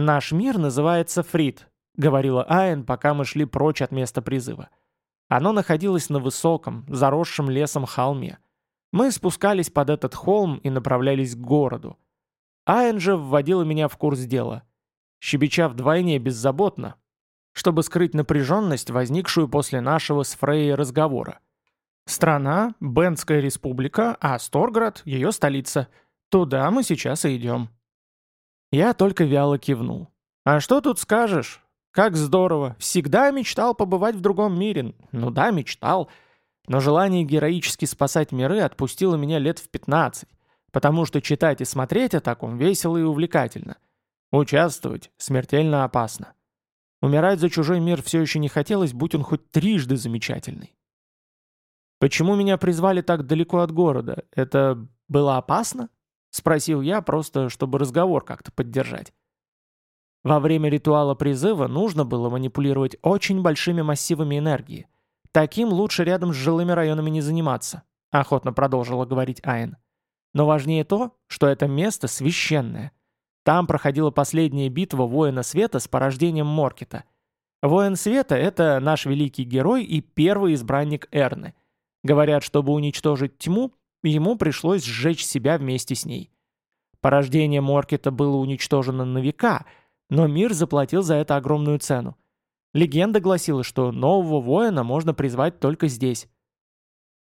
«Наш мир называется Фрид», — говорила Айн, пока мы шли прочь от места призыва. Оно находилось на высоком, заросшем лесом холме. Мы спускались под этот холм и направлялись к городу. Айн же вводила меня в курс дела. Щебеча вдвойне беззаботно, чтобы скрыть напряженность, возникшую после нашего с Фрейей разговора. Страна – Бенская республика, а Сторград – ее столица. Туда мы сейчас и идем. Я только вяло кивнул. А что тут скажешь? Как здорово. Всегда мечтал побывать в другом мире. Ну да, мечтал. Но желание героически спасать миры отпустило меня лет в 15, потому что читать и смотреть о таком весело и увлекательно. Участвовать смертельно опасно. Умирать за чужой мир все еще не хотелось, будь он хоть трижды замечательный. «Почему меня призвали так далеко от города? Это было опасно?» — спросил я, просто чтобы разговор как-то поддержать. Во время ритуала призыва нужно было манипулировать очень большими массивами энергии. Таким лучше рядом с жилыми районами не заниматься, охотно продолжила говорить Айн. Но важнее то, что это место священное. Там проходила последняя битва воина света с порождением Моркета. Воин света — это наш великий герой и первый избранник Эрны. Говорят, чтобы уничтожить тьму, ему пришлось сжечь себя вместе с ней. Порождение Моркета было уничтожено на века, но мир заплатил за это огромную цену. Легенда гласила, что нового воина можно призвать только здесь.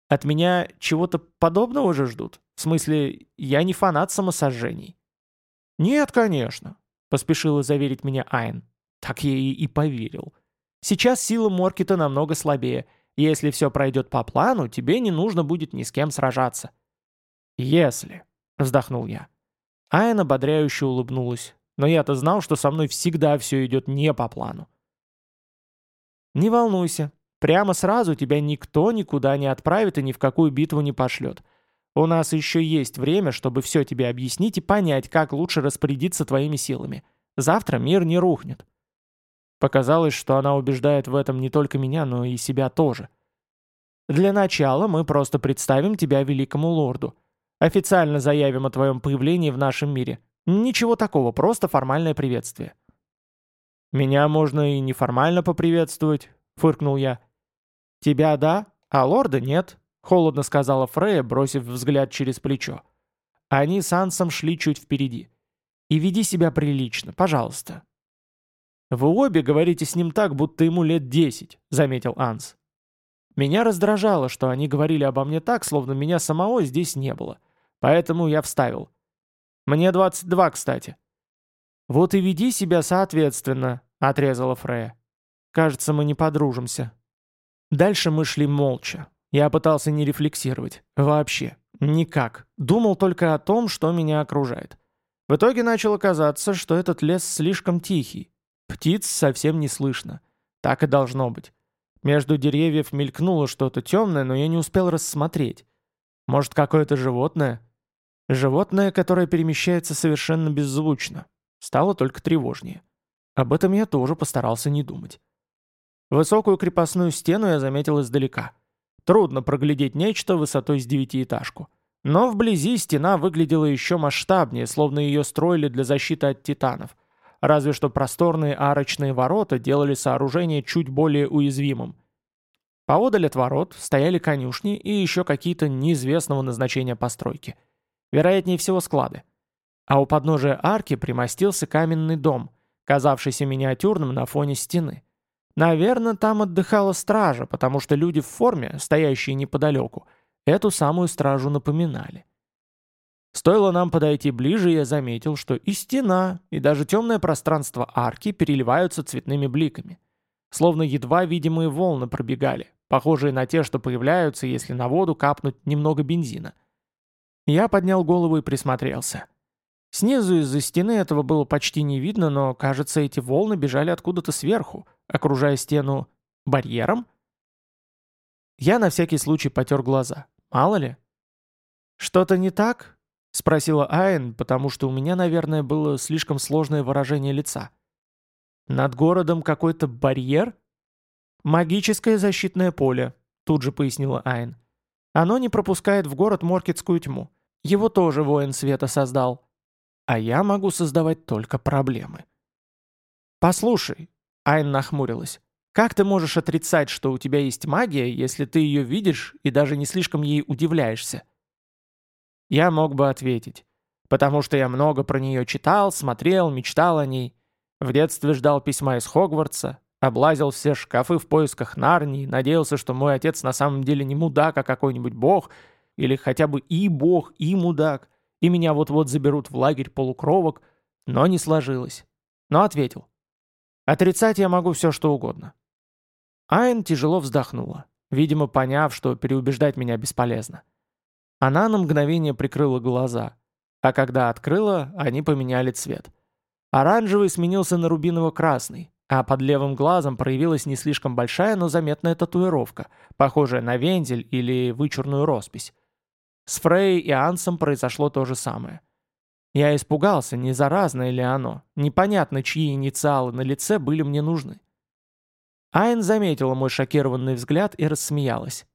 От меня чего-то подобного же ждут? В смысле, я не фанат самосожжений. «Нет, конечно», — поспешила заверить меня Айн. Так я и поверил. Сейчас сила Моркета намного слабее. Если все пройдет по плану, тебе не нужно будет ни с кем сражаться. «Если», — вздохнул я. Айн ободряюще улыбнулась. Но я-то знал, что со мной всегда все идет не по плану. «Не волнуйся. Прямо сразу тебя никто никуда не отправит и ни в какую битву не пошлет. У нас еще есть время, чтобы все тебе объяснить и понять, как лучше распорядиться твоими силами. Завтра мир не рухнет». Показалось, что она убеждает в этом не только меня, но и себя тоже. «Для начала мы просто представим тебя великому лорду. Официально заявим о твоем появлении в нашем мире. Ничего такого, просто формальное приветствие». «Меня можно и неформально поприветствовать», — фыркнул я. «Тебя да, а лорда нет», — холодно сказала Фрея, бросив взгляд через плечо. Они с Ансом шли чуть впереди. «И веди себя прилично, пожалуйста». «Вы обе говорите с ним так, будто ему лет десять», — заметил Анс. Меня раздражало, что они говорили обо мне так, словно меня самого здесь не было. Поэтому я вставил. «Мне 22, кстати». «Вот и веди себя соответственно», — отрезала Фрея. «Кажется, мы не подружимся». Дальше мы шли молча. Я пытался не рефлексировать. Вообще. Никак. Думал только о том, что меня окружает. В итоге начало казаться, что этот лес слишком тихий. Птиц совсем не слышно. Так и должно быть. Между деревьев мелькнуло что-то темное, но я не успел рассмотреть. Может, какое-то животное? Животное, которое перемещается совершенно беззвучно. Стало только тревожнее. Об этом я тоже постарался не думать. Высокую крепостную стену я заметил издалека. Трудно проглядеть нечто высотой с девятиэтажку. Но вблизи стена выглядела еще масштабнее, словно ее строили для защиты от титанов. Разве что просторные арочные ворота делали сооружение чуть более уязвимым. Поодаль от ворот стояли конюшни и еще какие-то неизвестного назначения постройки. Вероятнее всего склады а у подножия арки примостился каменный дом, казавшийся миниатюрным на фоне стены. Наверное, там отдыхала стража, потому что люди в форме, стоящие неподалеку, эту самую стражу напоминали. Стоило нам подойти ближе, я заметил, что и стена, и даже темное пространство арки переливаются цветными бликами. Словно едва видимые волны пробегали, похожие на те, что появляются, если на воду капнуть немного бензина. Я поднял голову и присмотрелся. Снизу из-за стены этого было почти не видно, но, кажется, эти волны бежали откуда-то сверху, окружая стену барьером. Я на всякий случай потер глаза. Мало ли. «Что-то не так?» — спросила Айн, потому что у меня, наверное, было слишком сложное выражение лица. «Над городом какой-то барьер?» «Магическое защитное поле», — тут же пояснила Айн. «Оно не пропускает в город Моркетскую тьму. Его тоже воин света создал». А я могу создавать только проблемы. «Послушай», — Айн нахмурилась, «как ты можешь отрицать, что у тебя есть магия, если ты ее видишь и даже не слишком ей удивляешься?» Я мог бы ответить, потому что я много про нее читал, смотрел, мечтал о ней. В детстве ждал письма из Хогвартса, облазил все шкафы в поисках Нарнии, надеялся, что мой отец на самом деле не мудак, а какой-нибудь бог, или хотя бы и бог, и мудак, и меня вот-вот заберут в лагерь полукровок, но не сложилось. Но ответил. Отрицать я могу все, что угодно. Айн тяжело вздохнула, видимо, поняв, что переубеждать меня бесполезно. Она на мгновение прикрыла глаза, а когда открыла, они поменяли цвет. Оранжевый сменился на рубиново-красный, а под левым глазом проявилась не слишком большая, но заметная татуировка, похожая на вензель или вычурную роспись. С Фрей и Ансом произошло то же самое. Я испугался, не заразное ли оно, непонятно, чьи инициалы на лице были мне нужны. Айн заметила мой шокированный взгляд и рассмеялась.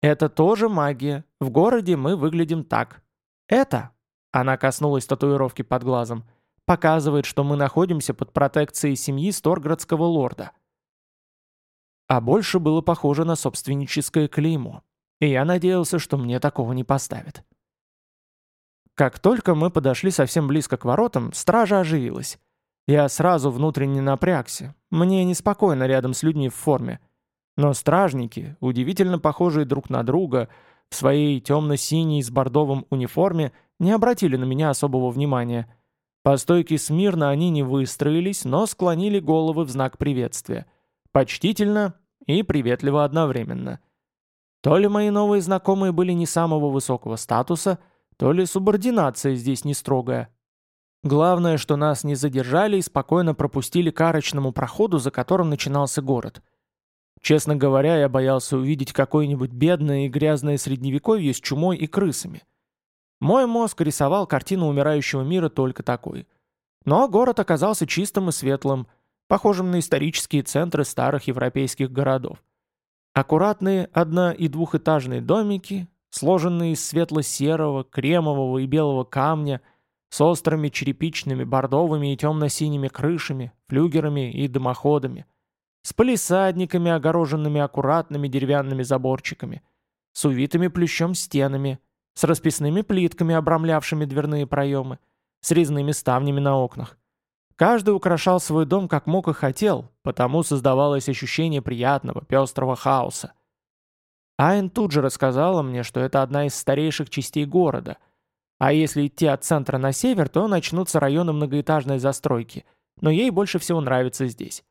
«Это тоже магия. В городе мы выглядим так. Это...» Она коснулась татуировки под глазом – показывает, что мы находимся под протекцией семьи Сторградского лорда. А больше было похоже на собственническое клеймо, и я надеялся, что мне такого не поставят. Как только мы подошли совсем близко к воротам, стража оживилась. Я сразу внутренне напрягся, мне неспокойно рядом с людьми в форме. Но стражники, удивительно похожие друг на друга, в своей темно-синей с бордовым униформе, не обратили на меня особого внимания – по стойке смирно они не выстроились, но склонили головы в знак приветствия. Почтительно и приветливо одновременно. То ли мои новые знакомые были не самого высокого статуса, то ли субординация здесь не строгая. Главное, что нас не задержали и спокойно пропустили к арочному проходу, за которым начинался город. Честно говоря, я боялся увидеть какое-нибудь бедное и грязное средневековье с чумой и крысами – мой мозг рисовал картину умирающего мира только такой. Но город оказался чистым и светлым, похожим на исторические центры старых европейских городов. Аккуратные одно- и двухэтажные домики, сложенные из светло-серого, кремового и белого камня, с острыми черепичными, бордовыми и темно-синими крышами, флюгерами и дымоходами, с палисадниками, огороженными аккуратными деревянными заборчиками, с увитыми плющом стенами – с расписными плитками, обрамлявшими дверные проемы, с резными ставнями на окнах. Каждый украшал свой дом как мог и хотел, потому создавалось ощущение приятного, пестрого хаоса. Айн тут же рассказала мне, что это одна из старейших частей города. А если идти от центра на север, то начнутся районы многоэтажной застройки, но ей больше всего нравится здесь.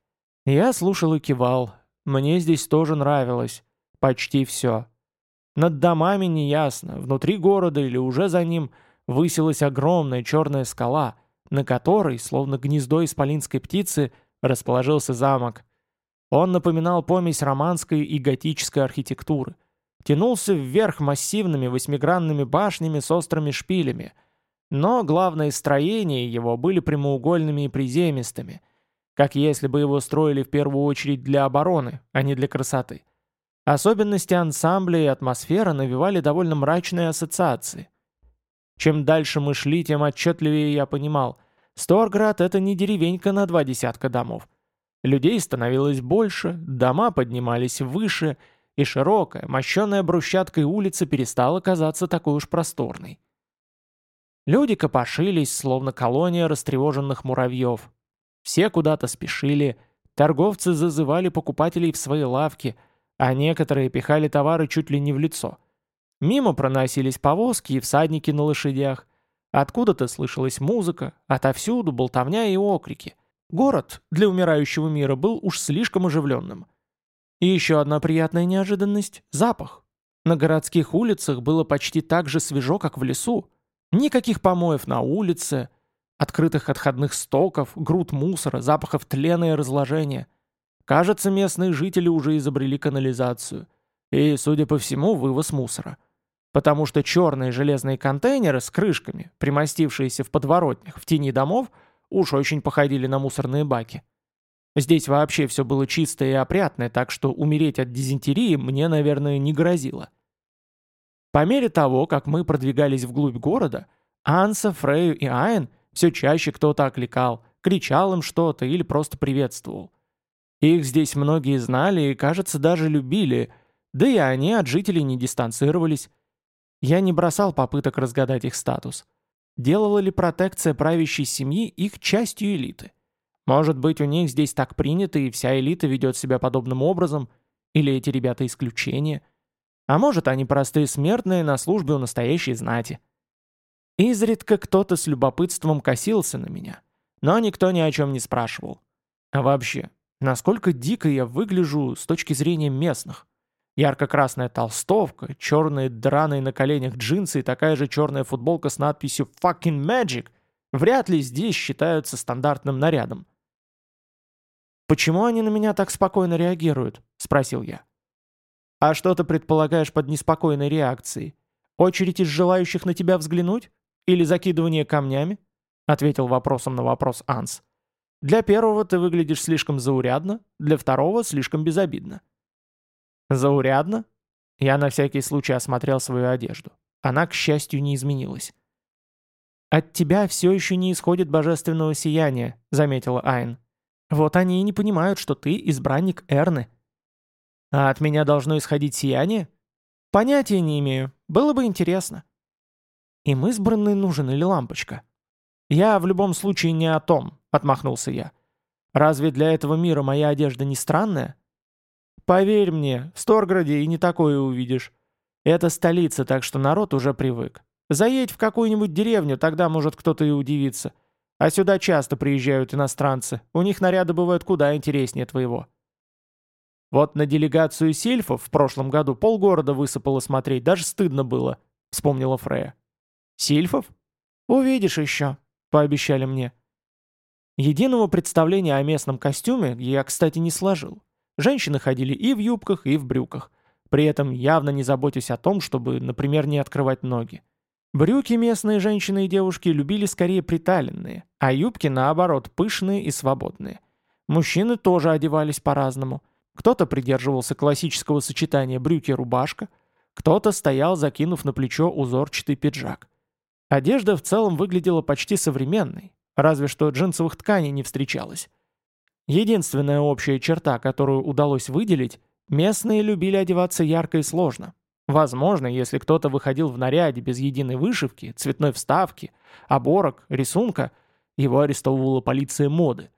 Я слушал и кивал. Мне здесь тоже нравилось. Почти все. Над домами неясно, внутри города или уже за ним, высилась огромная черная скала, на которой, словно гнездо исполинской птицы, расположился замок. Он напоминал помесь романской и готической архитектуры. Тянулся вверх массивными восьмигранными башнями с острыми шпилями. Но главные строения его были прямоугольными и приземистыми, как если бы его строили в первую очередь для обороны, а не для красоты. Особенности ансамбля и атмосфера навевали довольно мрачные ассоциации. Чем дальше мы шли, тем отчетливее я понимал, Сторград — это не деревенька на два десятка домов. Людей становилось больше, дома поднимались выше, и широкая, мощенная брусчаткой улица перестала казаться такой уж просторной. Люди копошились, словно колония растревоженных муравьев. Все куда-то спешили, торговцы зазывали покупателей в свои лавки — а некоторые пихали товары чуть ли не в лицо. Мимо проносились повозки и всадники на лошадях. Откуда-то слышалась музыка, отовсюду болтовня и окрики. Город для умирающего мира был уж слишком оживленным. И еще одна приятная неожиданность – запах. На городских улицах было почти так же свежо, как в лесу. Никаких помоев на улице, открытых отходных стоков, груд мусора, запахов тлена и разложения – Кажется, местные жители уже изобрели канализацию. И, судя по всему, вывоз мусора. Потому что черные железные контейнеры с крышками, примостившиеся в подворотнях в тени домов, уж очень походили на мусорные баки. Здесь вообще все было чистое и опрятное, так что умереть от дизентерии мне, наверное, не грозило. По мере того, как мы продвигались вглубь города, Анса, Фрею и Айн все чаще кто-то окликал, кричал им что-то или просто приветствовал. Их здесь многие знали и, кажется, даже любили, да и они от жителей не дистанцировались. Я не бросал попыток разгадать их статус. Делала ли протекция правящей семьи их частью элиты? Может быть, у них здесь так принято, и вся элита ведет себя подобным образом, или эти ребята исключение? А может, они простые смертные на службе у настоящей знати? Изредка кто-то с любопытством косился на меня, но никто ни о чем не спрашивал. А вообще, насколько дико я выгляжу с точки зрения местных? Ярко-красная толстовка, черные драные на коленях джинсы и такая же черная футболка с надписью «Fucking Magic» вряд ли здесь считаются стандартным нарядом. «Почему они на меня так спокойно реагируют?» — спросил я. «А что ты предполагаешь под неспокойной реакцией? Очередь из желающих на тебя взглянуть? Или закидывание камнями?» — ответил вопросом на вопрос Анс. «Для первого ты выглядишь слишком заурядно, для второго — слишком безобидно». «Заурядно?» Я на всякий случай осмотрел свою одежду. Она, к счастью, не изменилась. «От тебя все еще не исходит божественного сияния», — заметила Айн. «Вот они и не понимают, что ты избранник Эрны». «А от меня должно исходить сияние?» «Понятия не имею. Было бы интересно». Им избранный нужен или лампочка? Я в любом случае не о том, отмахнулся я. Разве для этого мира моя одежда не странная? Поверь мне, в Сторграде и не такое увидишь. Это столица, так что народ уже привык. Заедь в какую-нибудь деревню, тогда может кто-то и удивиться. А сюда часто приезжают иностранцы. У них наряды бывают куда интереснее твоего. Вот на делегацию сельфов в прошлом году полгорода высыпало смотреть, даже стыдно было, вспомнила Фрея. Сильфов? Увидишь еще, пообещали мне. Единого представления о местном костюме я, кстати, не сложил. Женщины ходили и в юбках, и в брюках. При этом явно не заботясь о том, чтобы, например, не открывать ноги. Брюки местные женщины и девушки любили скорее приталенные, а юбки, наоборот, пышные и свободные. Мужчины тоже одевались по-разному. Кто-то придерживался классического сочетания брюки-рубашка, кто-то стоял, закинув на плечо узорчатый пиджак. Одежда в целом выглядела почти современной, разве что джинсовых тканей не встречалось. Единственная общая черта, которую удалось выделить, местные любили одеваться ярко и сложно. Возможно, если кто-то выходил в наряде без единой вышивки, цветной вставки, оборок, рисунка, его арестовывала полиция моды.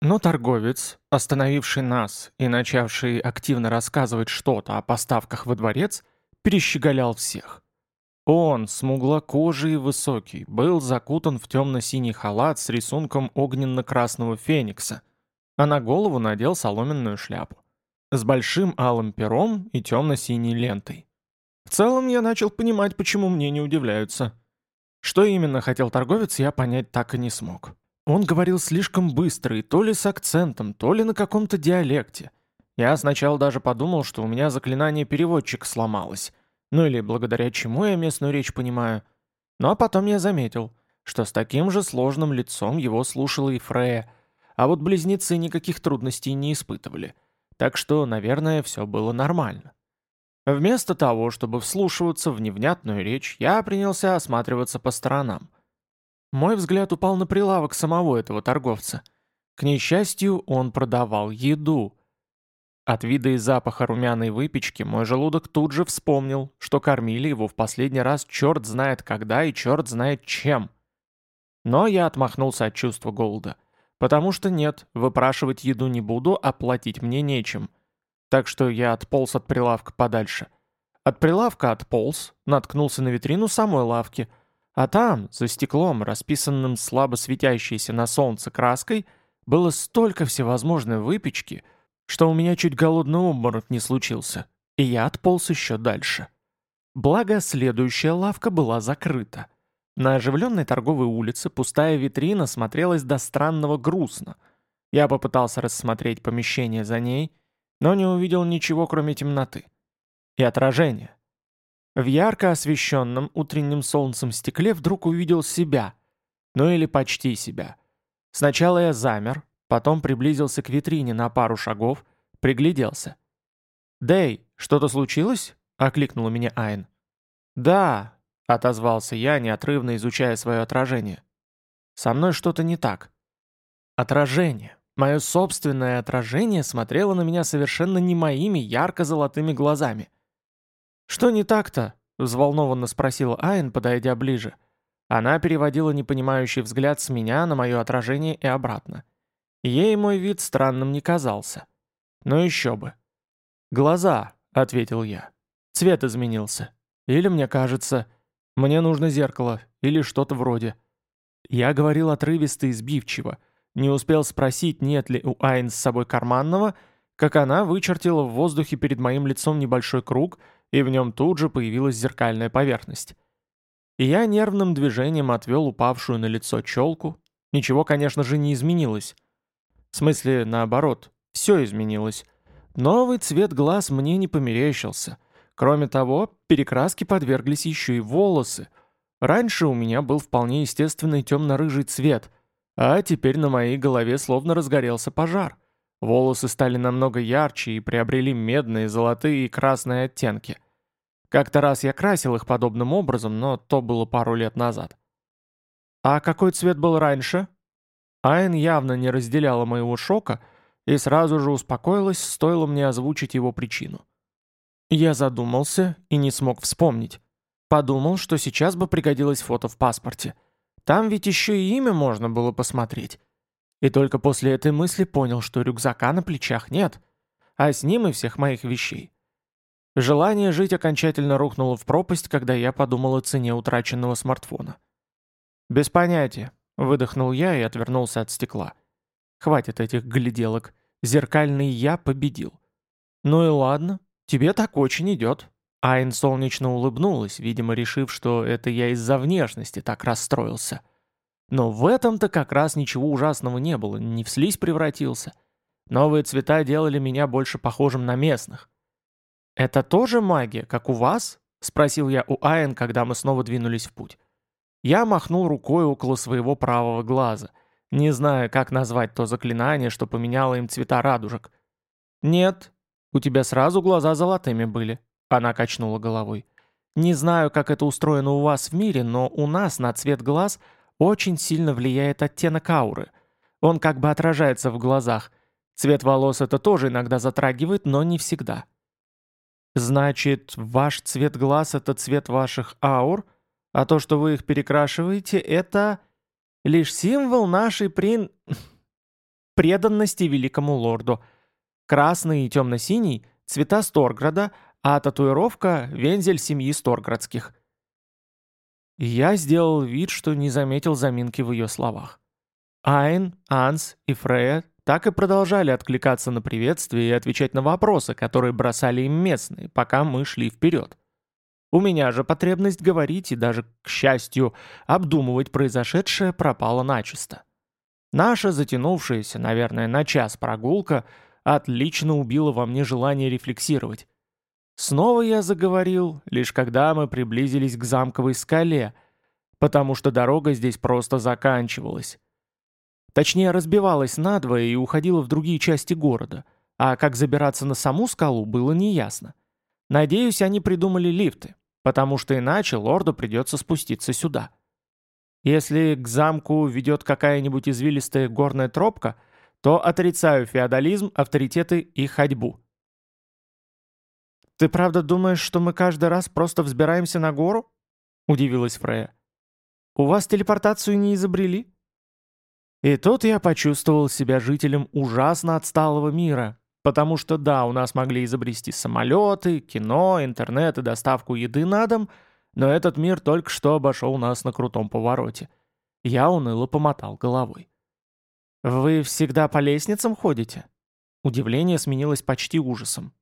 Но торговец, остановивший нас и начавший активно рассказывать что-то о поставках во дворец, перещеголял всех. Он, смуглокожий и высокий, был закутан в темно-синий халат с рисунком огненно-красного феникса, а на голову надел соломенную шляпу. С большим алым пером и темно-синей лентой. В целом я начал понимать, почему мне не удивляются. Что именно хотел торговец, я понять так и не смог. Он говорил слишком быстро и то ли с акцентом, то ли на каком-то диалекте. Я сначала даже подумал, что у меня заклинание переводчика сломалось — ну или благодаря чему я местную речь понимаю. Ну а потом я заметил, что с таким же сложным лицом его слушала и Фрея, а вот близнецы никаких трудностей не испытывали. Так что, наверное, все было нормально. Вместо того, чтобы вслушиваться в невнятную речь, я принялся осматриваться по сторонам. Мой взгляд упал на прилавок самого этого торговца. К несчастью, он продавал еду — от вида и запаха румяной выпечки мой желудок тут же вспомнил, что кормили его в последний раз черт знает когда и черт знает чем. Но я отмахнулся от чувства голода. Потому что нет, выпрашивать еду не буду, а платить мне нечем. Так что я отполз от прилавка подальше. От прилавка отполз, наткнулся на витрину самой лавки. А там, за стеклом, расписанным слабо светящейся на солнце краской, было столько всевозможной выпечки — что у меня чуть голодный обморок не случился, и я отполз еще дальше. Благо, следующая лавка была закрыта. На оживленной торговой улице пустая витрина смотрелась до странного грустно. Я попытался рассмотреть помещение за ней, но не увидел ничего, кроме темноты. И отражения. В ярко освещенном утренним солнцем стекле вдруг увидел себя. Ну или почти себя. Сначала я замер, Потом приблизился к витрине на пару шагов, пригляделся. «Дэй, что-то случилось?» — окликнула меня Айн. «Да», — отозвался я, неотрывно изучая свое отражение. «Со мной что-то не так». Отражение. Мое собственное отражение смотрело на меня совершенно не моими ярко-золотыми глазами. «Что не так-то?» — взволнованно спросила Айн, подойдя ближе. Она переводила непонимающий взгляд с меня на мое отражение и обратно. Ей мой вид странным не казался. Но еще бы. «Глаза», — ответил я. «Цвет изменился. Или мне кажется, мне нужно зеркало, или что-то вроде». Я говорил отрывисто и сбивчиво, не успел спросить, нет ли у Айн с собой карманного, как она вычертила в воздухе перед моим лицом небольшой круг, и в нем тут же появилась зеркальная поверхность. И я нервным движением отвел упавшую на лицо челку. Ничего, конечно же, не изменилось. В смысле, наоборот, все изменилось. Новый цвет глаз мне не померещился. Кроме того, перекраски подверглись еще и волосы. Раньше у меня был вполне естественный темно-рыжий цвет — а теперь на моей голове словно разгорелся пожар. Волосы стали намного ярче и приобрели медные, золотые и красные оттенки. Как-то раз я красил их подобным образом, но то было пару лет назад. А какой цвет был раньше? Айн явно не разделяла моего шока и сразу же успокоилась, стоило мне озвучить его причину. Я задумался и не смог вспомнить. Подумал, что сейчас бы пригодилось фото в паспорте. Там ведь еще и имя можно было посмотреть. И только после этой мысли понял, что рюкзака на плечах нет, а с ним и всех моих вещей. Желание жить окончательно рухнуло в пропасть, когда я подумал о цене утраченного смартфона. «Без понятия», — выдохнул я и отвернулся от стекла. «Хватит этих гляделок. Зеркальный я победил». «Ну и ладно, тебе так очень идет», Айн солнечно улыбнулась, видимо, решив, что это я из-за внешности так расстроился. Но в этом-то как раз ничего ужасного не было, не в слизь превратился. Новые цвета делали меня больше похожим на местных. «Это тоже магия, как у вас?» — спросил я у Айн, когда мы снова двинулись в путь. Я махнул рукой около своего правого глаза, не зная, как назвать то заклинание, что поменяло им цвета радужек. «Нет, у тебя сразу глаза золотыми были», она качнула головой. «Не знаю, как это устроено у вас в мире, но у нас на цвет глаз очень сильно влияет оттенок ауры. Он как бы отражается в глазах. Цвет волос это тоже иногда затрагивает, но не всегда». «Значит, ваш цвет глаз — это цвет ваших аур, а то, что вы их перекрашиваете, это лишь символ нашей прин... преданности великому лорду. Красный и темно-синий — цвета Сторграда, а татуировка — вензель семьи Сторградских. Я сделал вид, что не заметил заминки в ее словах. Айн, Анс и Фрея так и продолжали откликаться на приветствие и отвечать на вопросы, которые бросали им местные, пока мы шли вперед. У меня же потребность говорить и даже, к счастью, обдумывать произошедшее пропала начисто. Наша затянувшаяся, наверное, на час прогулка отлично убила во мне желание рефлексировать. Снова я заговорил, лишь когда мы приблизились к замковой скале, потому что дорога здесь просто заканчивалась. Точнее, разбивалась надвое и уходила в другие части города, а как забираться на саму скалу было неясно. Надеюсь, они придумали лифты, потому что иначе лорду придется спуститься сюда. Если к замку ведет какая-нибудь извилистая горная тропка, то отрицаю феодализм, авторитеты и ходьбу. «Ты правда думаешь, что мы каждый раз просто взбираемся на гору?» — удивилась Фрея. «У вас телепортацию не изобрели?» И тут я почувствовал себя жителем ужасно отсталого мира, потому что да, у нас могли изобрести самолеты, кино, интернет и доставку еды на дом, но этот мир только что обошел нас на крутом повороте. Я уныло помотал головой. «Вы всегда по лестницам ходите?» Удивление сменилось почти ужасом.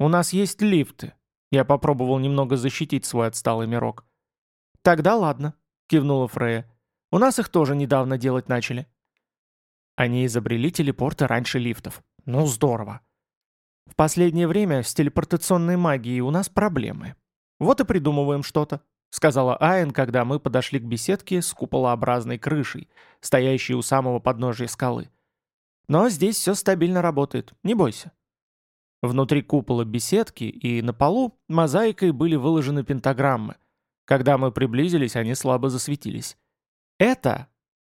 «У нас есть лифты». Я попробовал немного защитить свой отсталый мирок. «Тогда ладно», — кивнула Фрея. «У нас их тоже недавно делать начали». Они изобрели телепорты раньше лифтов. Ну, здорово. В последнее время с телепортационной магией у нас проблемы. Вот и придумываем что-то, сказала Айн, когда мы подошли к беседке с куполообразной крышей, стоящей у самого подножия скалы. Но здесь все стабильно работает, не бойся. Внутри купола беседки и на полу мозаикой были выложены пентаграммы. Когда мы приблизились, они слабо засветились. Это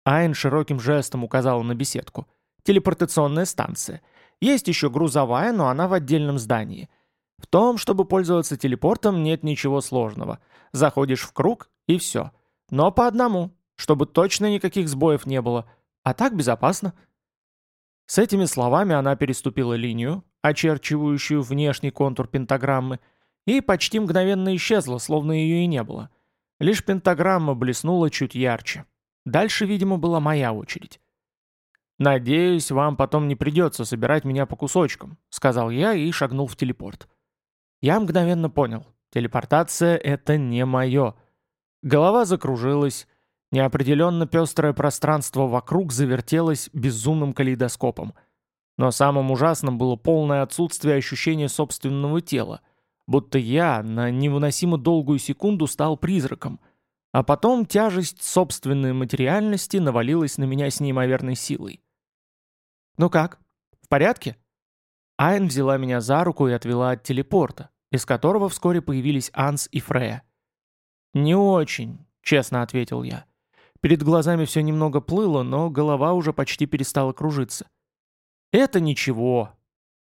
Айн широким жестом указала на беседку. «Телепортационная станция. Есть еще грузовая, но она в отдельном здании. В том, чтобы пользоваться телепортом, нет ничего сложного. Заходишь в круг, и все. Но по одному, чтобы точно никаких сбоев не было. А так безопасно». С этими словами она переступила линию, очерчивающую внешний контур пентаграммы, и почти мгновенно исчезла, словно ее и не было. Лишь пентаграмма блеснула чуть ярче. Дальше, видимо, была моя очередь. «Надеюсь, вам потом не придется собирать меня по кусочкам», — сказал я и шагнул в телепорт. Я мгновенно понял. Телепортация — это не мое. Голова закружилась. Неопределенно пестрое пространство вокруг завертелось безумным калейдоскопом. Но самым ужасным было полное отсутствие ощущения собственного тела, будто я на невыносимо долгую секунду стал призраком — а потом тяжесть собственной материальности навалилась на меня с неимоверной силой. «Ну как? В порядке?» Айн взяла меня за руку и отвела от телепорта, из которого вскоре появились Анс и Фрея. «Не очень», — честно ответил я. Перед глазами все немного плыло, но голова уже почти перестала кружиться. «Это ничего».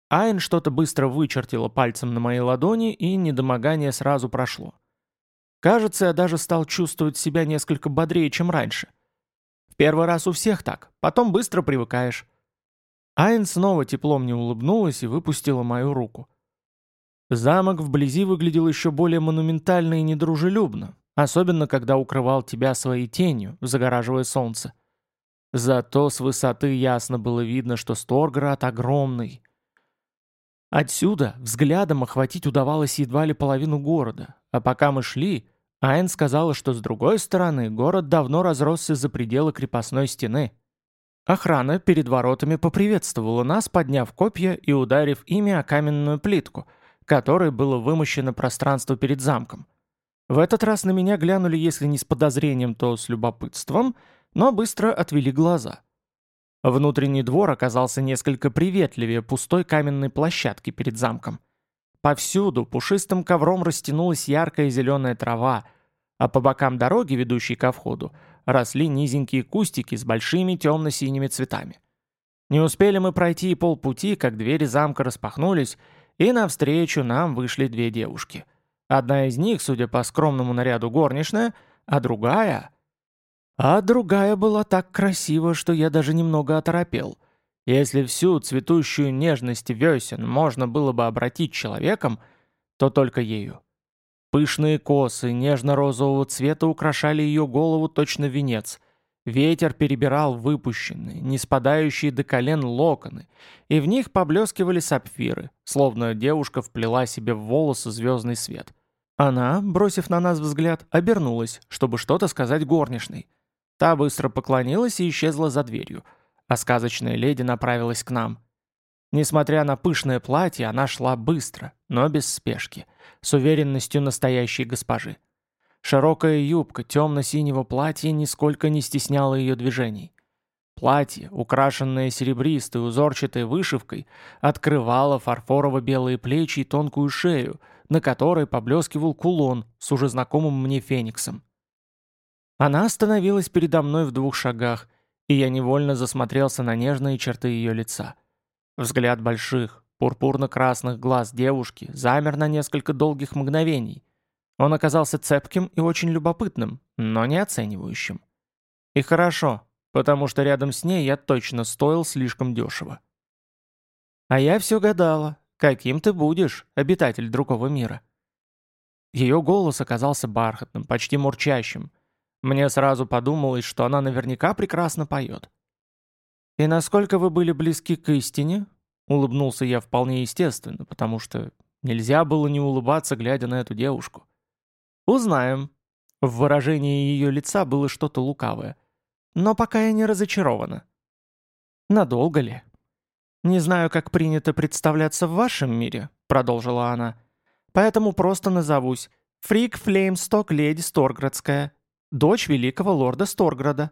Айн что-то быстро вычертила пальцем на моей ладони, и недомогание сразу прошло. Кажется, я даже стал чувствовать себя несколько бодрее, чем раньше. В первый раз у всех так, потом быстро привыкаешь. Айн снова теплом не улыбнулась и выпустила мою руку. Замок вблизи выглядел еще более монументально и недружелюбно, особенно когда укрывал тебя своей тенью, загораживая солнце. Зато с высоты ясно было видно, что Сторград огромный. Отсюда взглядом охватить удавалось едва ли половину города, а пока мы шли, Айн сказала, что с другой стороны город давно разросся за пределы крепостной стены. Охрана перед воротами поприветствовала нас, подняв копья и ударив ими о каменную плитку, которой было вымощено пространство перед замком. В этот раз на меня глянули, если не с подозрением, то с любопытством, но быстро отвели глаза. Внутренний двор оказался несколько приветливее пустой каменной площадки перед замком. Повсюду пушистым ковром растянулась яркая зеленая трава, а по бокам дороги, ведущей ко входу, росли низенькие кустики с большими темно-синими цветами. Не успели мы пройти и полпути, как двери замка распахнулись, и навстречу нам вышли две девушки. Одна из них, судя по скромному наряду, горничная, а другая... А другая была так красива, что я даже немного оторопел — если всю цветущую нежность весен можно было бы обратить человеком, то только ею. Пышные косы нежно-розового цвета украшали ее голову точно венец. Ветер перебирал выпущенные, не спадающие до колен локоны, и в них поблескивали сапфиры, словно девушка вплела себе в волосы звездный свет. Она, бросив на нас взгляд, обернулась, чтобы что-то сказать горничной. Та быстро поклонилась и исчезла за дверью — а сказочная леди направилась к нам. Несмотря на пышное платье, она шла быстро, но без спешки, с уверенностью настоящей госпожи. Широкая юбка темно-синего платья нисколько не стесняла ее движений. Платье, украшенное серебристой узорчатой вышивкой, открывало фарфорово-белые плечи и тонкую шею, на которой поблескивал кулон с уже знакомым мне фениксом. Она остановилась передо мной в двух шагах – и я невольно засмотрелся на нежные черты ее лица. Взгляд больших, пурпурно-красных глаз девушки замер на несколько долгих мгновений. Он оказался цепким и очень любопытным, но не оценивающим. И хорошо, потому что рядом с ней я точно стоил слишком дешево. А я все гадала, каким ты будешь, обитатель другого мира. Ее голос оказался бархатным, почти мурчащим, мне сразу подумалось, что она наверняка прекрасно поет. «И насколько вы были близки к истине?» Улыбнулся я вполне естественно, потому что нельзя было не улыбаться, глядя на эту девушку. «Узнаем». В выражении ее лица было что-то лукавое. Но пока я не разочарована. «Надолго ли?» «Не знаю, как принято представляться в вашем мире», — продолжила она. «Поэтому просто назовусь. Фрик Флеймсток Леди Сторградская дочь великого лорда Сторграда».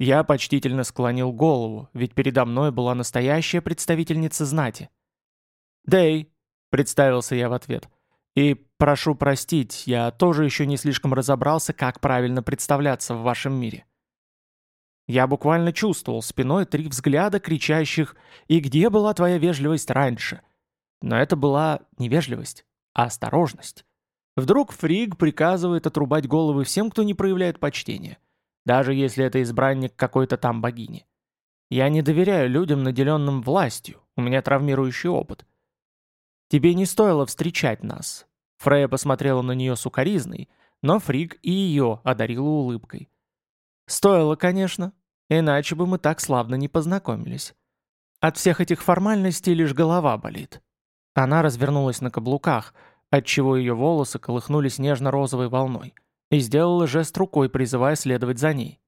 Я почтительно склонил голову, ведь передо мной была настоящая представительница знати. «Дэй», — представился я в ответ, — «и прошу простить, я тоже еще не слишком разобрался, как правильно представляться в вашем мире». Я буквально чувствовал спиной три взгляда кричащих «И где была твоя вежливость раньше?» Но это была не вежливость, а осторожность. Вдруг Фриг приказывает отрубать головы всем, кто не проявляет почтения, даже если это избранник какой-то там богини. Я не доверяю людям, наделенным властью, у меня травмирующий опыт. Тебе не стоило встречать нас. Фрея посмотрела на нее сукоризной, но Фриг и ее одарила улыбкой. Стоило, конечно, Иначе бы мы так славно не познакомились. От всех этих формальностей лишь голова болит. Она развернулась на каблуках, отчего ее волосы колыхнулись нежно-розовой волной, и сделала жест рукой, призывая следовать за ней.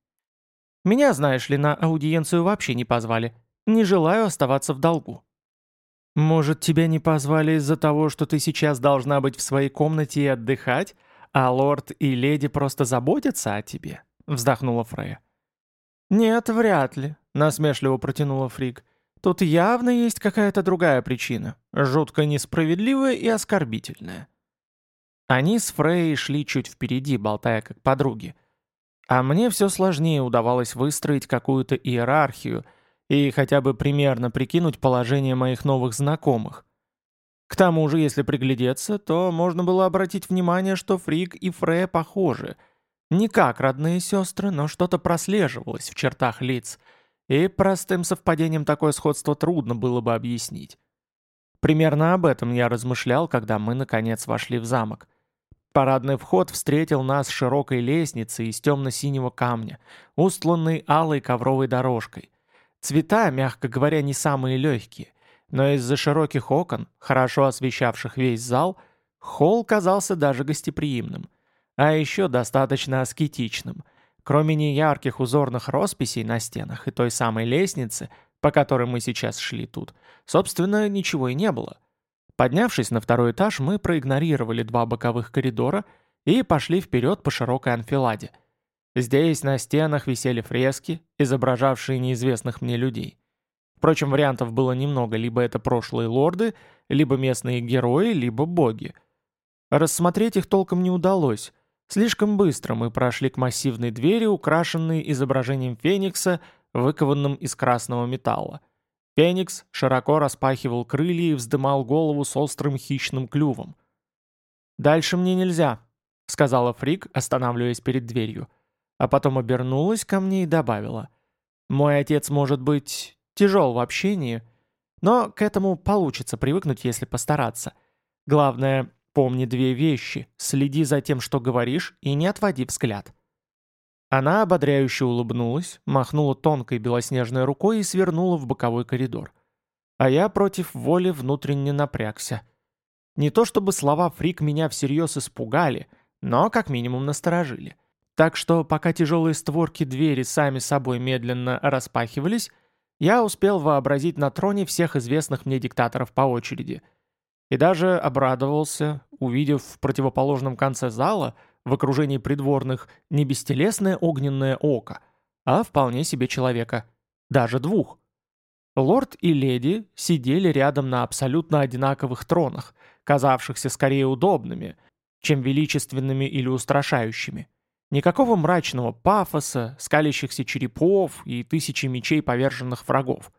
«Меня, знаешь ли, на аудиенцию вообще не позвали. Не желаю оставаться в долгу». «Может, тебя не позвали из-за того, что ты сейчас должна быть в своей комнате и отдыхать, а лорд и леди просто заботятся о тебе?» — вздохнула Фрея. «Нет, вряд ли», — насмешливо протянула Фрик. «Тут явно есть какая-то другая причина, жутко несправедливая и оскорбительная». Они с Фрей шли чуть впереди, болтая как подруги. А мне все сложнее удавалось выстроить какую-то иерархию и хотя бы примерно прикинуть положение моих новых знакомых. К тому же, если приглядеться, то можно было обратить внимание, что Фрик и Фрея похожи — не как родные сестры, но что-то прослеживалось в чертах лиц, и простым совпадением такое сходство трудно было бы объяснить. Примерно об этом я размышлял, когда мы, наконец, вошли в замок. Парадный вход встретил нас широкой лестницей из темно-синего камня, устланной алой ковровой дорожкой. Цвета, мягко говоря, не самые легкие, но из-за широких окон, хорошо освещавших весь зал, холл казался даже гостеприимным — а еще достаточно аскетичным. Кроме неярких узорных росписей на стенах и той самой лестницы, по которой мы сейчас шли тут, собственно, ничего и не было. Поднявшись на второй этаж, мы проигнорировали два боковых коридора и пошли вперед по широкой анфиладе. Здесь на стенах висели фрески, изображавшие неизвестных мне людей. Впрочем, вариантов было немного, либо это прошлые лорды, либо местные герои, либо боги. Рассмотреть их толком не удалось, Слишком быстро мы прошли к массивной двери, украшенной изображением феникса, выкованным из красного металла. Феникс широко распахивал крылья и вздымал голову с острым хищным клювом. «Дальше мне нельзя», — сказала Фрик, останавливаясь перед дверью. А потом обернулась ко мне и добавила. «Мой отец может быть тяжел в общении, но к этому получится привыкнуть, если постараться. Главное, Помни две вещи. Следи за тем, что говоришь, и не отводи взгляд». Она ободряюще улыбнулась, махнула тонкой белоснежной рукой и свернула в боковой коридор. А я против воли внутренне напрягся. Не то чтобы слова Фрик меня всерьез испугали, но как минимум насторожили. Так что, пока тяжелые створки двери сами собой медленно распахивались, я успел вообразить на троне всех известных мне диктаторов по очереди — и даже обрадовался, увидев в противоположном конце зала, в окружении придворных, не бестелесное огненное око, а вполне себе человека. Даже двух. Лорд и леди сидели рядом на абсолютно одинаковых тронах, казавшихся скорее удобными, чем величественными или устрашающими. Никакого мрачного пафоса, скалящихся черепов и тысячи мечей поверженных врагов.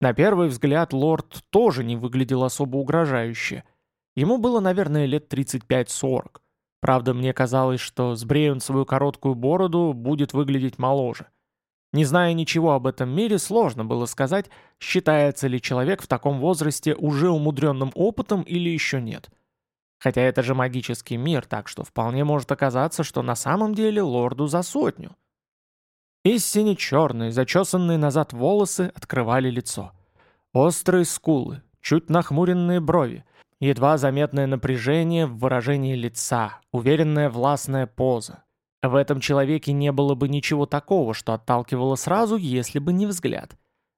На первый взгляд лорд тоже не выглядел особо угрожающе. Ему было, наверное, лет 35-40. Правда, мне казалось, что сбрея он свою короткую бороду, будет выглядеть моложе. Не зная ничего об этом мире, сложно было сказать, считается ли человек в таком возрасте уже умудренным опытом или еще нет. Хотя это же магический мир, так что вполне может оказаться, что на самом деле лорду за сотню. И сине-черные, зачесанные назад волосы открывали лицо. Острые скулы, чуть нахмуренные брови, едва заметное напряжение в выражении лица, уверенная властная поза. В этом человеке не было бы ничего такого, что отталкивало сразу, если бы не взгляд.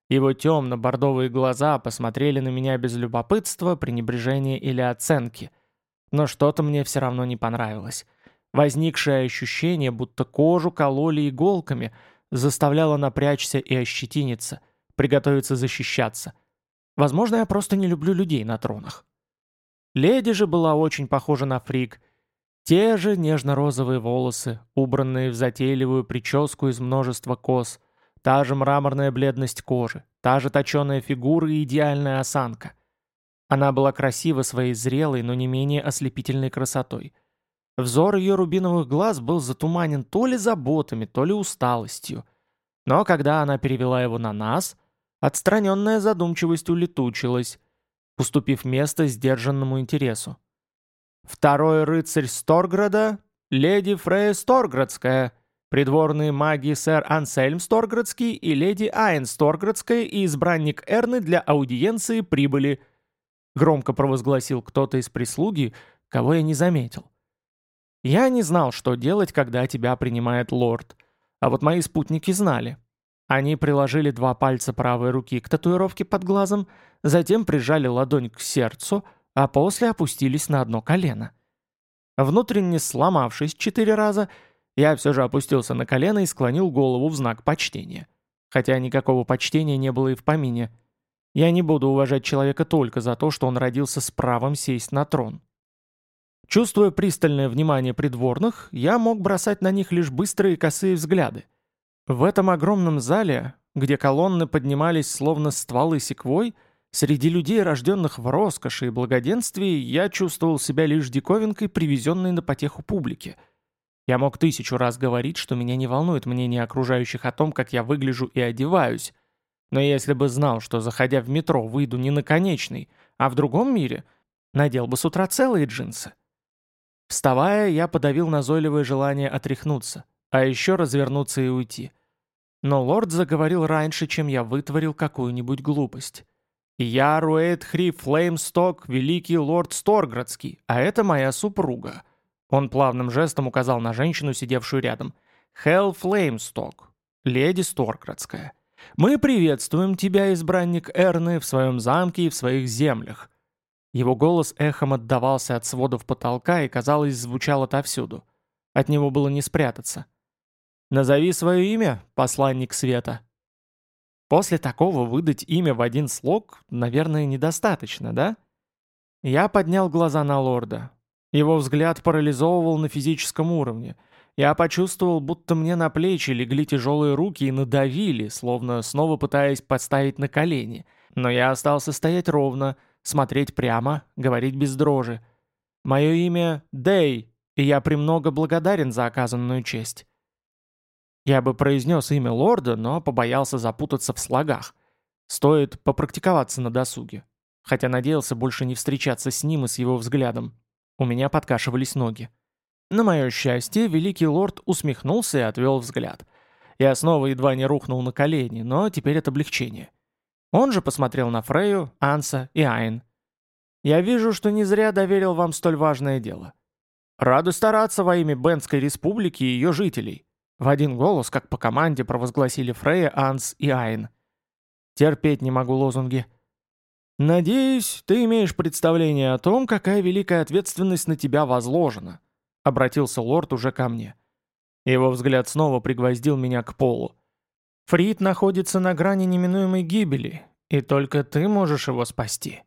Его темно-бордовые глаза посмотрели на меня без любопытства, пренебрежения или оценки. Но что-то мне все равно не понравилось. Возникшее ощущение, будто кожу кололи иголками – заставляла напрячься и ощетиниться, приготовиться защищаться. Возможно, я просто не люблю людей на тронах. Леди же была очень похожа на фрик. Те же нежно-розовые волосы, убранные в затейливую прическу из множества кос, та же мраморная бледность кожи, та же точеная фигура и идеальная осанка. Она была красива своей зрелой, но не менее ослепительной красотой. Взор ее рубиновых глаз был затуманен то ли заботами, то ли усталостью. Но когда она перевела его на нас, отстраненная задумчивость улетучилась, уступив место сдержанному интересу. Второй рыцарь Сторграда — леди Фрея Сторградская, придворные маги сэр Ансельм Сторградский и леди Айн Сторградская и избранник Эрны для аудиенции прибыли — Громко провозгласил кто-то из прислуги, кого я не заметил. Я не знал, что делать, когда тебя принимает лорд. А вот мои спутники знали. Они приложили два пальца правой руки к татуировке под глазом, затем прижали ладонь к сердцу, а после опустились на одно колено. Внутренне сломавшись четыре раза, я все же опустился на колено и склонил голову в знак почтения. Хотя никакого почтения не было и в помине. Я не буду уважать человека только за то, что он родился с правом сесть на трон. Чувствуя пристальное внимание придворных, я мог бросать на них лишь быстрые косые взгляды. В этом огромном зале, где колонны поднимались словно стволы секвой, среди людей, рожденных в роскоши и благоденствии, я чувствовал себя лишь диковинкой, привезенной на потеху публики. Я мог тысячу раз говорить, что меня не волнует мнение окружающих о том, как я выгляжу и одеваюсь, но если бы знал, что, заходя в метро, выйду не на конечный, а в другом мире, надел бы с утра целые джинсы. Вставая, я подавил назойливое желание отряхнуться, а еще развернуться и уйти. Но лорд заговорил раньше, чем я вытворил какую-нибудь глупость. «Я Руэйд Хри Флеймсток, великий лорд Сторградский, а это моя супруга». Он плавным жестом указал на женщину, сидевшую рядом. «Хелл Флеймсток, леди Сторградская». Мы приветствуем тебя, избранник Эрны, в своем замке и в своих землях». Его голос эхом отдавался от сводов потолка и, казалось, звучал отовсюду. От него было не спрятаться. «Назови свое имя, посланник света». После такого выдать имя в один слог, наверное, недостаточно, да? Я поднял глаза на лорда. Его взгляд парализовывал на физическом уровне — я почувствовал, будто мне на плечи легли тяжелые руки и надавили, словно снова пытаясь подставить на колени. Но я остался стоять ровно, смотреть прямо, говорить без дрожи. Мое имя Дэй, и я премного благодарен за оказанную честь. Я бы произнес имя лорда, но побоялся запутаться в слогах. Стоит попрактиковаться на досуге. Хотя надеялся больше не встречаться с ним и с его взглядом. У меня подкашивались ноги. На мое счастье, великий лорд усмехнулся и отвел взгляд. Я снова едва не рухнул на колени, но теперь это облегчение. Он же посмотрел на Фрею, Анса и Айн. «Я вижу, что не зря доверил вам столь важное дело. Рады стараться во имя Бенской республики и ее жителей». В один голос, как по команде, провозгласили Фрея, Анс и Айн. «Терпеть не могу лозунги». «Надеюсь, ты имеешь представление о том, какая великая ответственность на тебя возложена», — обратился лорд уже ко мне. Его взгляд снова пригвоздил меня к полу. «Фрид находится на грани неминуемой гибели, и только ты можешь его спасти».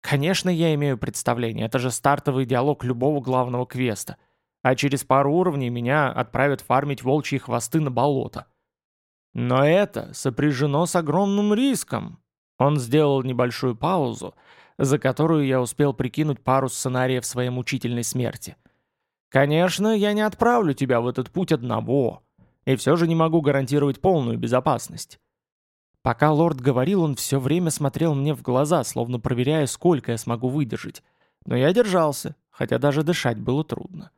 Конечно, я имею представление, это же стартовый диалог любого главного квеста. А через пару уровней меня отправят фармить волчьи хвосты на болото. Но это сопряжено с огромным риском. Он сделал небольшую паузу, за которую я успел прикинуть пару сценариев своей мучительной смерти. Конечно, я не отправлю тебя в этот путь одного, и все же не могу гарантировать полную безопасность. Пока лорд говорил, он все время смотрел мне в глаза, словно проверяя, сколько я смогу выдержать. Но я держался, хотя даже дышать было трудно.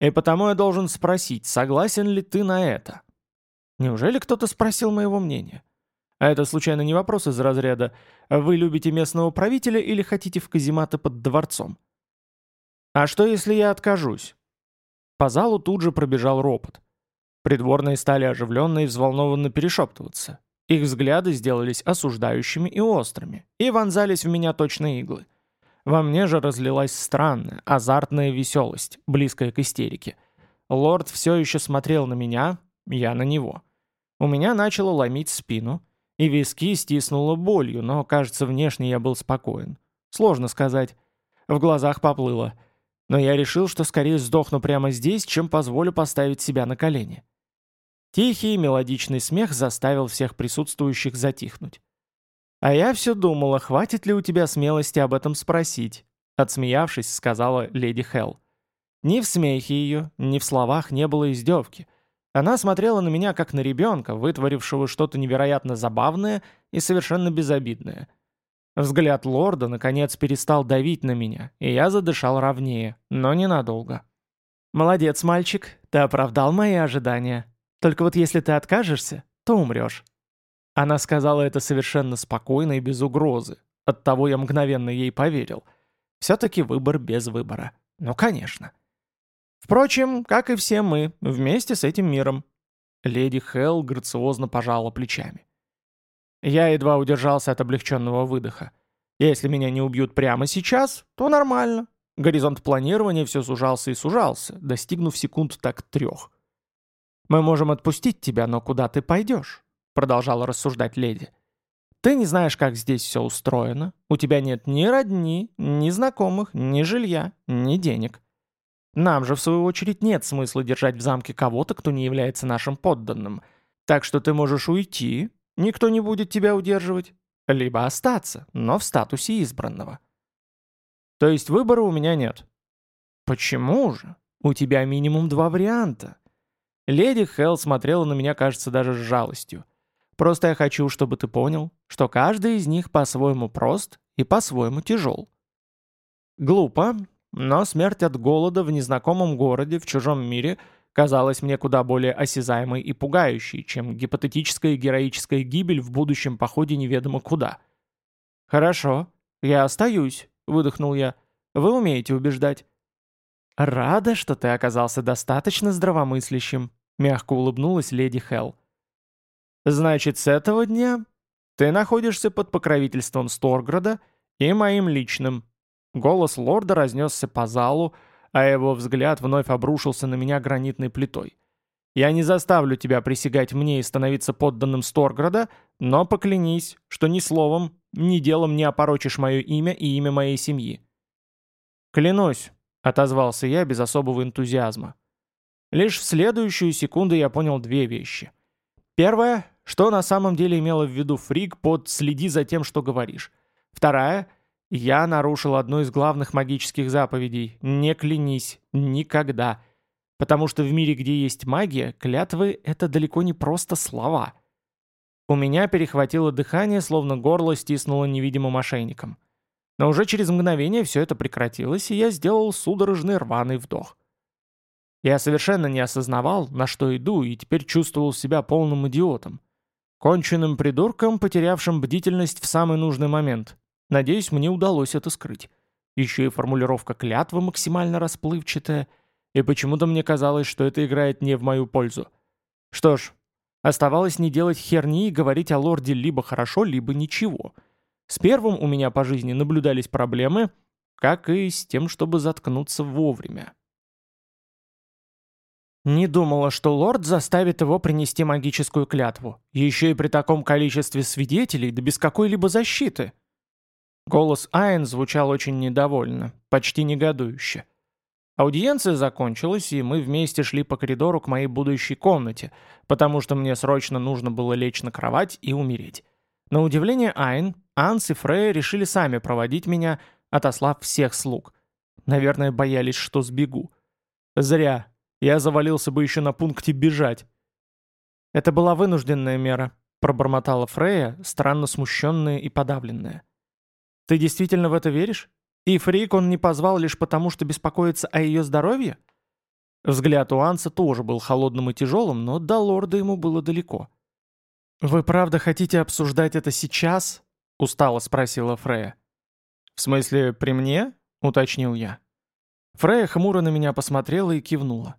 И потому я должен спросить, согласен ли ты на это? Неужели кто-то спросил моего мнения? А это случайно не вопрос из разряда «Вы любите местного правителя или хотите в казематы под дворцом?» «А что, если я откажусь?» По залу тут же пробежал ропот. Придворные стали оживленно и взволнованно перешептываться. Их взгляды сделались осуждающими и острыми, и вонзались в меня точно иглы. Во мне же разлилась странная, азартная веселость, близкая к истерике. Лорд все еще смотрел на меня, я на него. У меня начало ломить спину, и виски стиснуло болью, но, кажется, внешне я был спокоен. Сложно сказать. В глазах поплыло. но я решил, что скорее сдохну прямо здесь, чем позволю поставить себя на колени. Тихий мелодичный смех заставил всех присутствующих затихнуть. «А я все думала, хватит ли у тебя смелости об этом спросить?» Отсмеявшись, сказала леди Хелл. Ни в смехе ее, ни в словах не было издевки. Она смотрела на меня, как на ребенка, вытворившего что-то невероятно забавное и совершенно безобидное. Взгляд лорда, наконец, перестал давить на меня, и я задышал ровнее, но ненадолго. «Молодец, мальчик, ты оправдал мои ожидания. Только вот если ты откажешься, то умрешь». Она сказала это совершенно спокойно и без угрозы. Оттого я мгновенно ей поверил. Все-таки выбор без выбора. Ну, конечно. Впрочем, как и все мы, вместе с этим миром. Леди Хелл грациозно пожала плечами. Я едва удержался от облегченного выдоха. Если меня не убьют прямо сейчас, то нормально. Горизонт планирования все сужался и сужался, достигнув секунд так трех. «Мы можем отпустить тебя, но куда ты пойдешь?» Продолжала рассуждать леди. «Ты не знаешь, как здесь все устроено. У тебя нет ни родни, ни знакомых, ни жилья, ни денег. Нам же, в свою очередь, нет смысла держать в замке кого-то, кто не является нашим подданным. Так что ты можешь уйти, никто не будет тебя удерживать, либо остаться, но в статусе избранного. То есть выбора у меня нет. Почему же? У тебя минимум два варианта. Леди Хелл смотрела на меня, кажется, даже с жалостью. Просто я хочу, чтобы ты понял, что каждый из них по-своему прост и по-своему тяжел. Глупо, но смерть от голода в незнакомом городе, в чужом мире, казалась мне куда более осязаемой и пугающей, чем гипотетическая героическая гибель в будущем походе неведомо куда. «Хорошо, я остаюсь», — выдохнул я. «Вы умеете убеждать». «Рада, что ты оказался достаточно здравомыслящим», — мягко улыбнулась леди Хелл. Значит, с этого дня ты находишься под покровительством Сторграда и моим личным. Голос лорда разнесся по залу, а его взгляд вновь обрушился на меня гранитной плитой. Я не заставлю тебя присягать мне и становиться подданным Сторграда, но поклянись, что ни словом, ни делом не опорочишь мое имя и имя моей семьи. «Клянусь», — отозвался я без особого энтузиазма. Лишь в следующую секунду я понял две вещи. Первое, что на самом деле имела в виду Фрик под «следи за тем, что говоришь». Вторая — я нарушил одну из главных магических заповедей «не клянись, никогда». Потому что в мире, где есть магия, клятвы — это далеко не просто слова. У меня перехватило дыхание, словно горло стиснуло невидимым ошейником. Но уже через мгновение все это прекратилось, и я сделал судорожный рваный вдох. Я совершенно не осознавал, на что иду, и теперь чувствовал себя полным идиотом. Конченным придурком, потерявшим бдительность в самый нужный момент. Надеюсь, мне удалось это скрыть. Еще и формулировка клятвы максимально расплывчатая, и почему-то мне казалось, что это играет не в мою пользу. Что ж, оставалось не делать херни и говорить о лорде либо хорошо, либо ничего. С первым у меня по жизни наблюдались проблемы, как и с тем, чтобы заткнуться вовремя. Не думала, что лорд заставит его принести магическую клятву. Еще и при таком количестве свидетелей, да без какой-либо защиты. Голос Айн звучал очень недовольно, почти негодующе. Аудиенция закончилась, и мы вместе шли по коридору к моей будущей комнате, потому что мне срочно нужно было лечь на кровать и умереть. На удивление Айн, Анс и Фрея решили сами проводить меня, отослав всех слуг. Наверное, боялись, что сбегу. Зря. Я завалился бы еще на пункте бежать. Это была вынужденная мера, пробормотала Фрея, странно смущенная и подавленная. Ты действительно в это веришь? И Фрик он не позвал лишь потому, что беспокоится о ее здоровье? Взгляд у Анса тоже был холодным и тяжелым, но до лорда ему было далеко. «Вы правда хотите обсуждать это сейчас?» — устало спросила Фрея. «В смысле, при мне?» — уточнил я. Фрея хмуро на меня посмотрела и кивнула.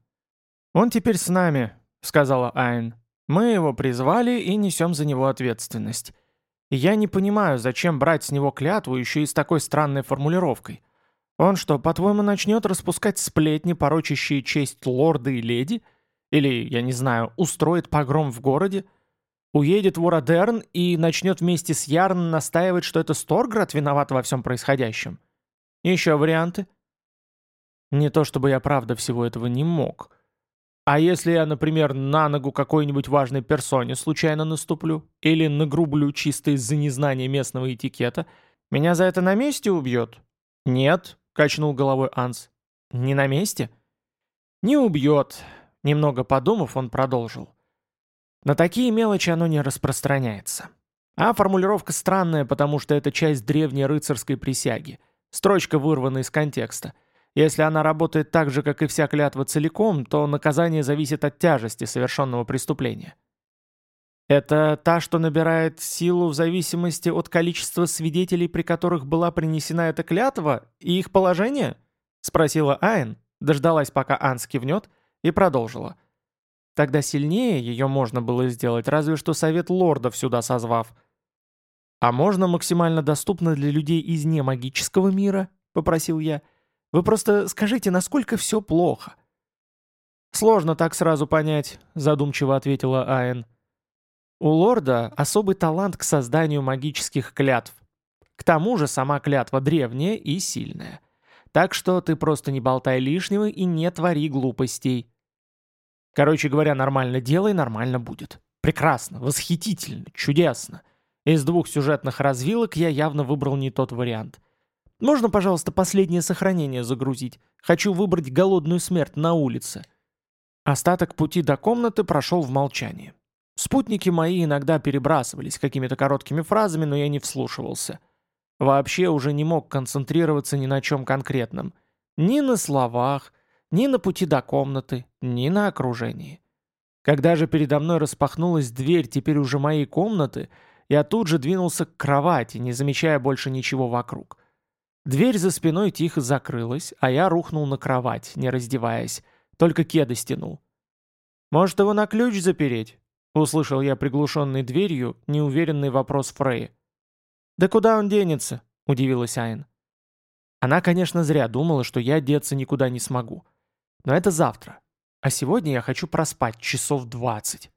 «Он теперь с нами», — сказала Айн. «Мы его призвали и несем за него ответственность. Я не понимаю, зачем брать с него клятву еще и с такой странной формулировкой. Он что, по-твоему, начнет распускать сплетни, порочащие честь лорда и леди? Или, я не знаю, устроит погром в городе? Уедет в Урадерн и начнет вместе с Ярн настаивать, что это Сторград виноват во всем происходящем? Еще варианты?» Не то чтобы я правда всего этого не мог. А если я, например, на ногу какой-нибудь важной персоне случайно наступлю? Или нагрублю чисто из-за незнания местного этикета? Меня за это на месте убьет? Нет, качнул головой Анс. Не на месте? Не убьет. Немного подумав, он продолжил. На такие мелочи оно не распространяется. А формулировка странная, потому что это часть древней рыцарской присяги. Строчка вырвана из контекста. Если она работает так же, как и вся клятва целиком, то наказание зависит от тяжести совершенного преступления. Это та, что набирает силу в зависимости от количества свидетелей, при которых была принесена эта клятва, и их положение? Спросила Айн, дождалась, пока Анс кивнет, и продолжила. Тогда сильнее ее можно было сделать, разве что совет лордов сюда созвав. «А можно максимально доступно для людей из немагического мира?» — попросил я. «Вы просто скажите, насколько все плохо?» «Сложно так сразу понять», — задумчиво ответила Айн. «У лорда особый талант к созданию магических клятв. К тому же сама клятва древняя и сильная. Так что ты просто не болтай лишнего и не твори глупостей. Короче говоря, нормально делай, нормально будет. Прекрасно, восхитительно, чудесно. Из двух сюжетных развилок я явно выбрал не тот вариант. Можно, пожалуйста, последнее сохранение загрузить? Хочу выбрать голодную смерть на улице. Остаток пути до комнаты прошел в молчании. Спутники мои иногда перебрасывались какими-то короткими фразами, но я не вслушивался. Вообще уже не мог концентрироваться ни на чем конкретном. Ни на словах, ни на пути до комнаты, ни на окружении. Когда же передо мной распахнулась дверь теперь уже моей комнаты, я тут же двинулся к кровати, не замечая больше ничего вокруг. Дверь за спиной тихо закрылась, а я рухнул на кровать, не раздеваясь, только кеды стянул. «Может, его на ключ запереть?» — услышал я приглушенной дверью неуверенный вопрос Фрей. «Да куда он денется?» — удивилась Айн. Она, конечно, зря думала, что я деться никуда не смогу. Но это завтра. А сегодня я хочу проспать часов двадцать.